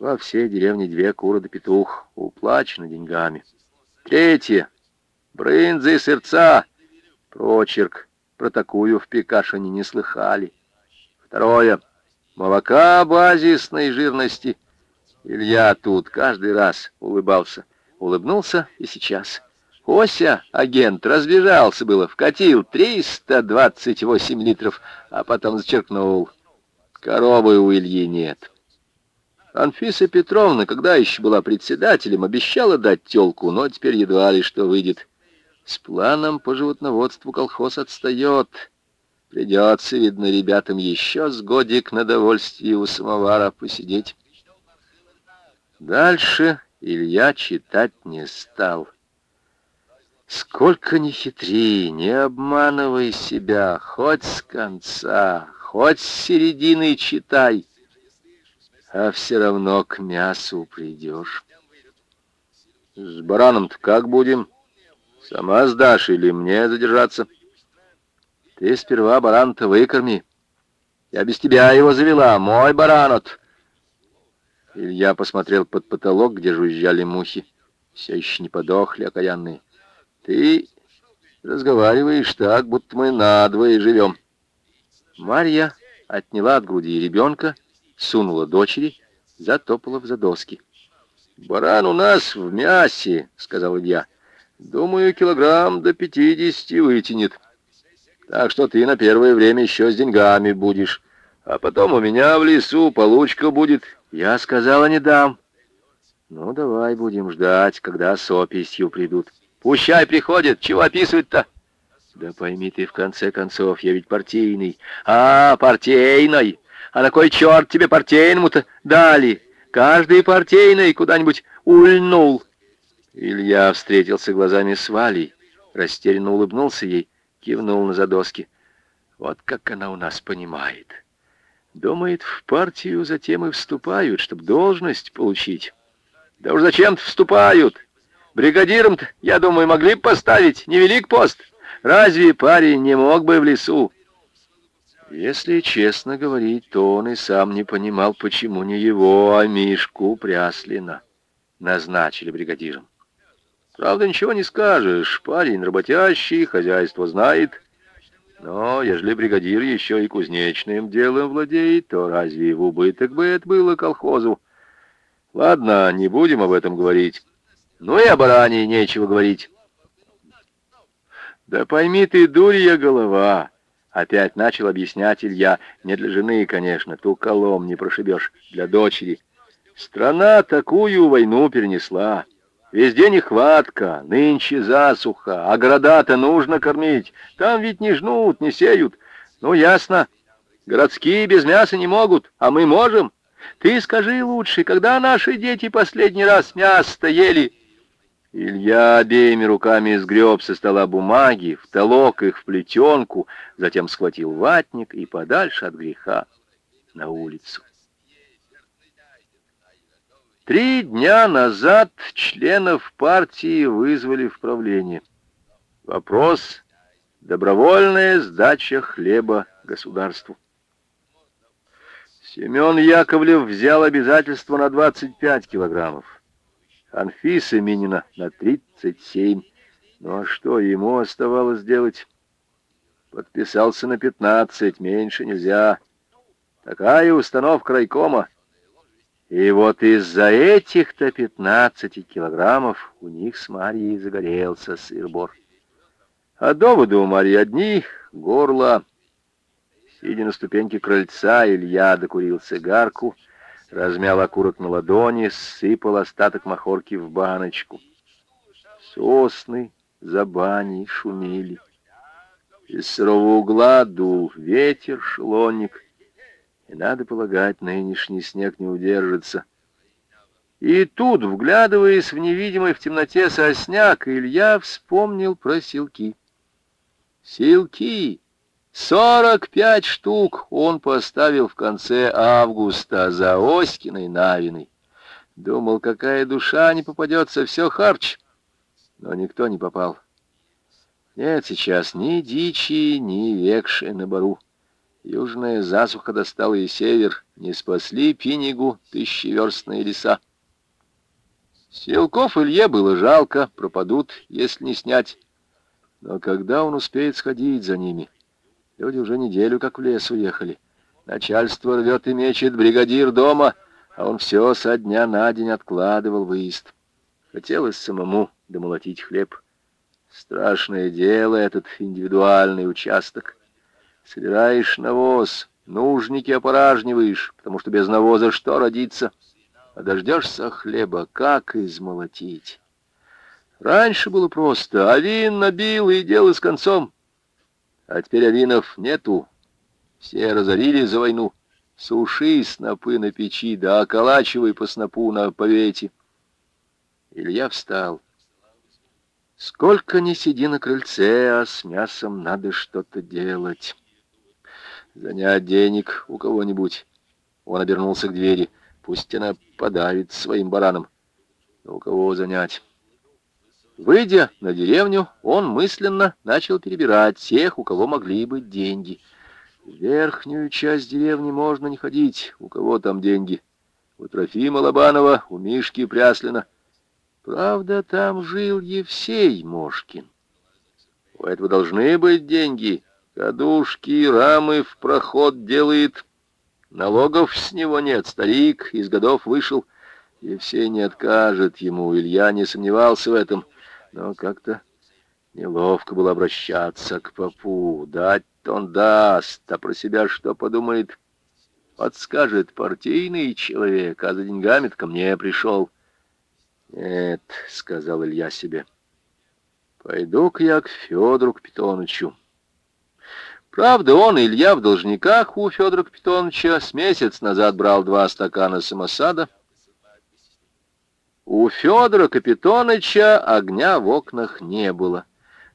Во всей деревне две куры да петух, уплачено деньгами. Третье. Брынзы и сырца. Прочерк. Про такую в Пекашине не слыхали. Второе. Молока базисной жирности. Илья тут каждый раз улыбался. Улыбнулся и сейчас. Ося, агент, разбежался было, вкатил 328 литров, а потом зачеркнул. Коровы у Ильи нет. Анфиса Петровна, когда еще была председателем, обещала дать тёлку, но теперь едва ли что выйдет. С планом по животноводству колхоз отстает. Придется, видно, ребятам еще с годик на довольствие у самовара посидеть. Дальше Илья читать не стал. Сколько ни хитри, не обманывай себя, хоть с конца, хоть с середины читай, а все равно к мясу придешь. С бараном-то как будем? Сама сдашь или мне задержаться? Ты сперва баран-то выкорми. Я без тебя его завела, мой баранот. Илья посмотрел под потолок, где жужжали мухи. Все еще не подохли, окаянные. Ты разговариваешь так, будто мы надвое живем. Марья отняла от груди ребенка, сунула дочери, затопала в задоски. «Баран у нас в мясе», — сказал Илья. «Думаю, килограмм до пятидесяти вытянет. Так что ты на первое время еще с деньгами будешь. А потом у меня в лесу получка будет. Я сказала, не дам. Ну, давай будем ждать, когда с описью придут. Пущай приходит, чего описывать-то? Да пойми ты, в конце концов, я ведь партийный. А, партийный! А на кой черт тебе партийному-то дали? Каждый партийный куда-нибудь ульнул. Илья встретился глазами с Валей, растерянно улыбнулся ей, кивнул на задоски. Вот как она у нас понимает. Думает, в партию затем и вступают, чтобы должность получить. Да уж зачем-то вступают. Бригадиром-то, я думаю, могли бы поставить невелик пост. Разве парень не мог бы в лесу? Если честно говорить, то он и сам не понимал, почему не его, а Мишку Пряслина назначили бригадиром. Правда, ничего не скажешь. Парень работящий, хозяйство знает. Но, ежели бригадир еще и кузнечным делом владеет, то разве в убыток бы это было колхозу? Ладно, не будем об этом говорить. Ну и о баране нечего говорить. Да пойми ты, дурья голова, опять начал объяснять Илья. Не для жены, конечно, ту колом не прошибешь, для дочери. Страна такую войну перенесла. Везде нехватка, нынче засуха, а города-то нужно кормить. Там ведь не жнут, не сеют. Ну, ясно, городские без мяса не могут, а мы можем. Ты скажи лучше, когда наши дети последний раз мясо ели?» Илья обеими руками сгреб со стола бумаги, втолок их в плетенку, затем схватил ватник и подальше от греха на улицу. Три дня назад членов партии вызвали в правление. Вопрос — добровольная сдача хлеба государству. Семен Яковлев взял обязательство на 25 килограммов. Анфиса Минина на 37. Ну а что ему оставалось делать? Подписался на 15, меньше нельзя. Такая установка райкома. И вот из-за этих-то 15 килограммов у них с Марьей загорелся сыр-бор. А доводы у Марьи одни — горло. Сидя на ступеньке крыльца, Илья докурил цигарку, размял окурок на ладони, сыпал остаток махорки в баночку. Сосны за баней шумели. Из сырого угла дул ветер, шелонник — и, надо полагать, нынешний снег не удержится. И тут, вглядываясь в невидимый в темноте сосняк, Илья вспомнил про силки. Силки! Сорок пять штук он поставил в конце августа за Оськиной Навиной. Думал, какая душа не попадется, все харч. Но никто не попал. Нет сейчас ни дичи, ни векши на бару. Южная засуха достала и север, не спасли Пинигу тысячеверстные леса. Селков Илье было жалко, пропадут, если не снять. Но когда он успеет сходить за ними? Люди уже неделю как в лес уехали. Начальство рвет и мечет, бригадир дома, а он все со дня на день откладывал выезд. Хотелось самому домолотить хлеб. Страшное дело этот индивидуальный участок. Собираешь навоз, нужники опоражниваешь, потому что без навоза что родится? А дождешься хлеба, как измолотить? Раньше было просто. Авин набил и дело с концом. А теперь авинов нету. Все разорили за войну. Суши снопы на печи, да околачивай по снопу на повете. Илья встал. Сколько ни сиди на крыльце, а с мясом надо что-то делать. Занять денег у кого-нибудь. Он обернулся к двери. Пусть она подавит своим баранам. Но у кого занять? Выйдя на деревню, он мысленно начал перебирать тех, у кого могли быть деньги. В верхнюю часть деревни можно не ходить. У кого там деньги? У Трофима Лобанова, у Мишки Пряслина. Правда, там жил Евсей Мошкин. У этого должны быть деньги. Кадушки, рамы в проход делает. Налогов с него нет. Старик из годов вышел. Евсей не откажет ему. Илья не сомневался в этом. Но как-то неловко было обращаться к попу. Дать он даст, а про себя что подумает? Подскажет партийный человек, а за деньгами-то ко мне пришел. «Нет», — сказал Илья себе, — «пойду-ка я к Федору Капитоновичу». Правда, он, Илья, в должниках у Федора Капитоновича с месяц назад брал два стакана самосада. У Федора Капитоновича огня в окнах не было.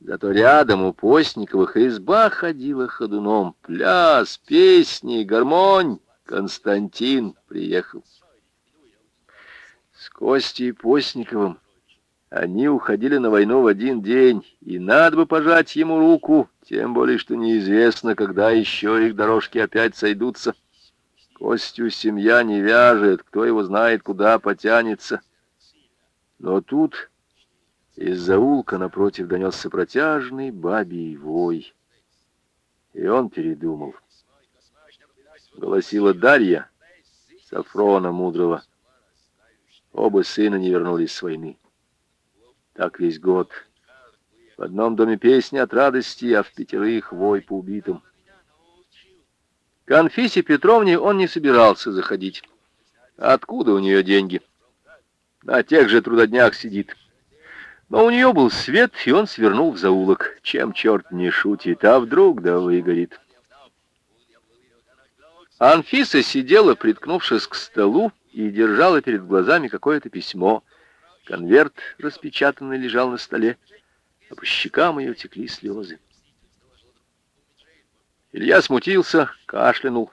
Зато рядом у Постниковых изба ходила ходуном. Пляс, песни, гармонь. Константин приехал. Костей Постниковым. Они уходили на войну в один день, и надо бы пожать ему руку, тем более, что неизвестно, когда еще их дорожки опять сойдутся. Костю семья не вяжет, кто его знает, куда потянется. Но тут из-за улка напротив донесся протяжный бабий вой, и он передумал. Голосила Дарья, Сафрона Мудрого. Оба сына не вернулись с войны. Так весь год. В одном доме песни от радости, а в пятерых вой по убитым. К Анфисе Петровне он не собирался заходить. Откуда у нее деньги? На тех же трудоднях сидит. Но у нее был свет, и он свернул в заулок. Чем черт не шутит, а вдруг да выгорит. Анфиса сидела, приткнувшись к столу, и держала перед глазами какое-то письмо. Конверт распечатанный лежал на столе, а по щекам ее текли слезы. Илья смутился, кашлянул.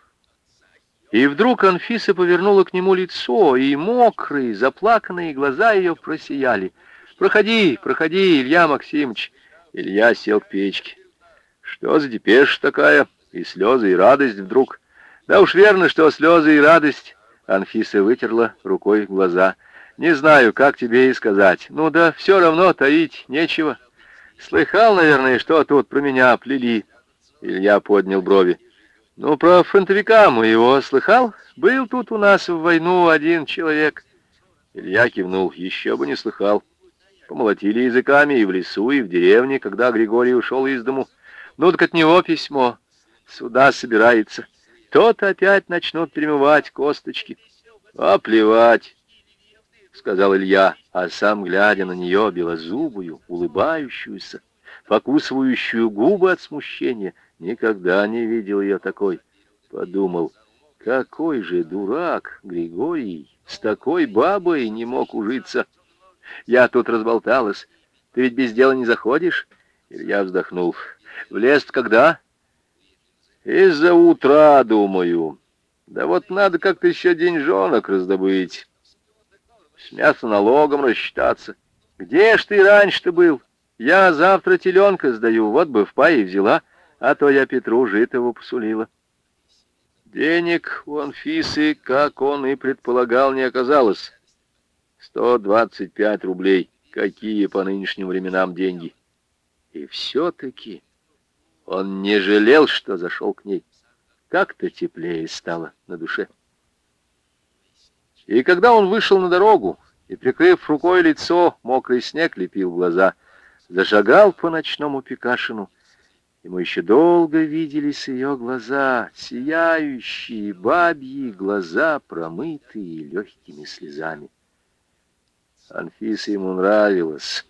И вдруг Анфиса повернула к нему лицо, и мокрые, заплаканные глаза ее просияли. «Проходи, проходи, Илья Максимович!» Илья сел к печке. «Что за депеш такая?» И слезы, и радость вдруг. «Да уж верно, что слезы и радость. Анфиса вытерла рукой глаза. «Не знаю, как тебе и сказать. Ну да, все равно таить нечего. Слыхал, наверное, что тут про меня плели?» Илья поднял брови. «Ну, про фронтовика моего слыхал? Был тут у нас в войну один человек». Илья кивнул. «Еще бы не слыхал. Помолотили языками и в лесу, и в деревне, когда Григорий ушел из дому. Ну, так от него письмо. Сюда собирается». Тот опять начнут перемывать косточки. А плевать, сказал Илья, а сам, глядя на нее, белозубую, улыбающуюся, покусывающую губы от смущения, никогда не видел ее такой. Подумал, какой же дурак Григорий, с такой бабой не мог ужиться. Я тут разболталась. Ты ведь без дела не заходишь? Илья вздохнул. В когда? Из-за утра, думаю. Да вот надо как-то еще деньжонок раздобыть. С мяса налогом рассчитаться. Где ж ты раньше-то был? Я завтра теленка сдаю, вот бы в пае взяла, а то я Петру житого посулила. Денег у Анфисы, как он и предполагал, не оказалось. 125 рублей. Какие по нынешним временам деньги. И все-таки он не жалел, что зашел к ней. Как-то теплее стало на душе. И когда он вышел на дорогу и, прикрыв рукой лицо, мокрый снег лепил глаза, зашагал по ночному Пикашину, Ему еще долго виделись ее глаза, сияющие бабьи глаза, промытые легкими слезами. Анфиса ему нравилась.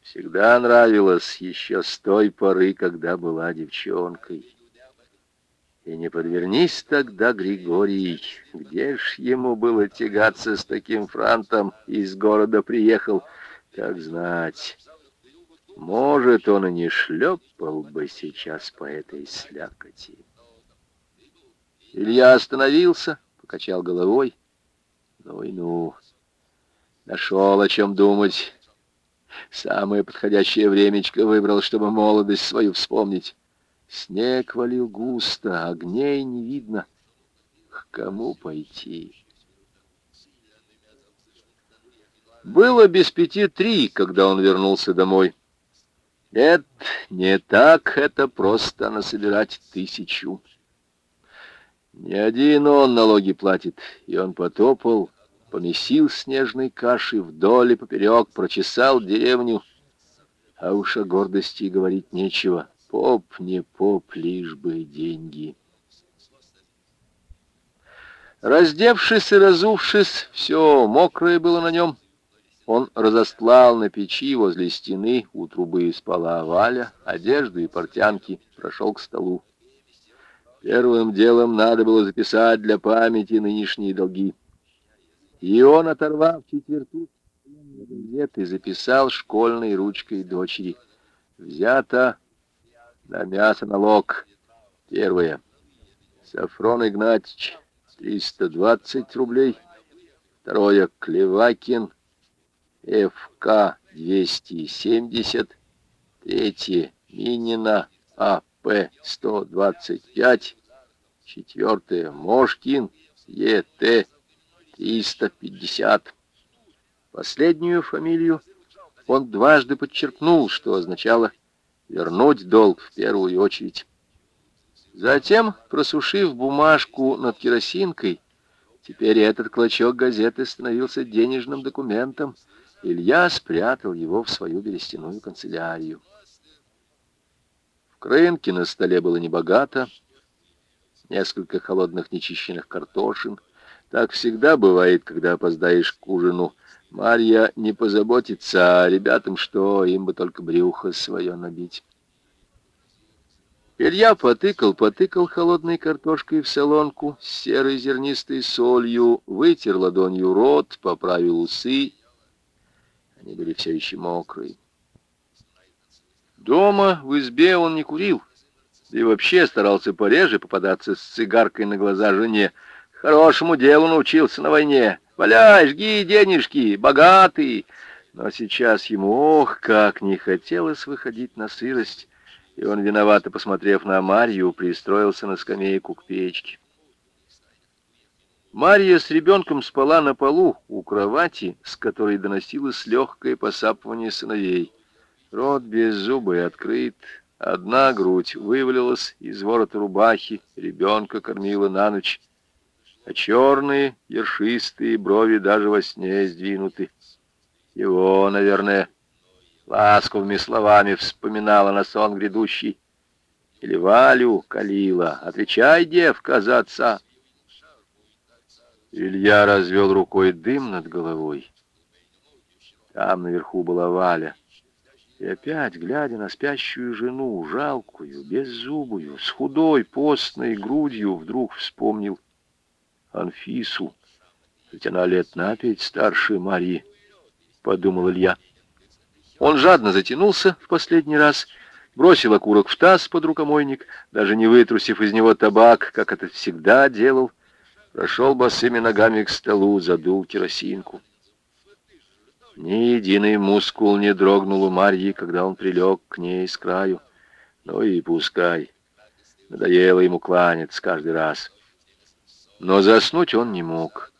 Всегда нравилась еще с той поры, когда была девчонкой. И не подвернись тогда, Григорий, где ж ему было тягаться с таким франтом, из города приехал, как знать... Может, он и не шлепал бы сейчас по этой слякоти. Илья остановился, покачал головой. Ну и ну, нашел о чем думать. Самое подходящее времечко выбрал, чтобы молодость свою вспомнить. Снег валил густо, огней не видно. К кому пойти? Было без пяти три, когда он вернулся домой. Нет, не так это просто насобирать тысячу. Не один он налоги платит, и он потопал, помесил снежной каши вдоль и поперек, прочесал деревню. А уж о гордости говорить нечего. Поп не поп, лишь бы деньги. Раздевшись и разувшись, все мокрое было на нем, он разостлал на печи возле стены, у трубы спала Валя, одежды и портянки, прошел к столу. Первым делом надо было записать для памяти нынешние долги. И он, оторвав четверту газеты, записал школьной ручкой дочери. Взято на мясо налог. Первое. Сафрон Игнатьевич, 320 рублей. Второе. Клевакин, ФК 270, третье Минина АП 125, четвертое Мошкин ЕТ 350. Последнюю фамилию он дважды подчеркнул, что означало вернуть долг в первую очередь. Затем, просушив бумажку над керосинкой, теперь этот клочок газеты становился денежным документом, Илья спрятал его в свою берестяную канцелярию. В крынке на столе было небогато, несколько холодных нечищенных картошин. Так всегда бывает, когда опоздаешь к ужину. Марья не позаботится, а ребятам что, им бы только брюхо свое набить. Илья потыкал, потыкал холодной картошкой в солонку серой зернистой солью, вытер ладонью рот, поправил усы они были все еще мокрые. Дома, в избе, он не курил. И вообще старался пореже попадаться с цигаркой на глаза жене. Хорошему делу научился на войне. Валяй, жги денежки, богатый. Но сейчас ему, ох, как не хотелось выходить на сырость. И он, виновато посмотрев на Марью, пристроился на скамейку к печке. Марья с ребенком спала на полу у кровати, с которой доносилось легкое посапывание сыновей. Рот без зубы открыт, одна грудь вывалилась из ворота рубахи, ребенка кормила на ночь, а черные, ершистые брови даже во сне сдвинуты. Его, наверное, ласковыми словами вспоминала на сон грядущий. Или Валю калила. «Отвечай, девка, за отца!» Илья развел рукой дым над головой. Там наверху была Валя. И опять, глядя на спящую жену, жалкую, беззубую, с худой, постной грудью, вдруг вспомнил Анфису. Ведь она лет на пять старше Марии, подумал Илья. Он жадно затянулся в последний раз, бросил окурок в таз под рукомойник, даже не вытрусив из него табак, как это всегда делал, Прошел босыми ногами к столу, задул керосинку. Ни единый мускул не дрогнул у Марьи, когда он прилег к ней с краю. Ну и пускай. Надоело ему кланяться каждый раз. Но заснуть он не мог.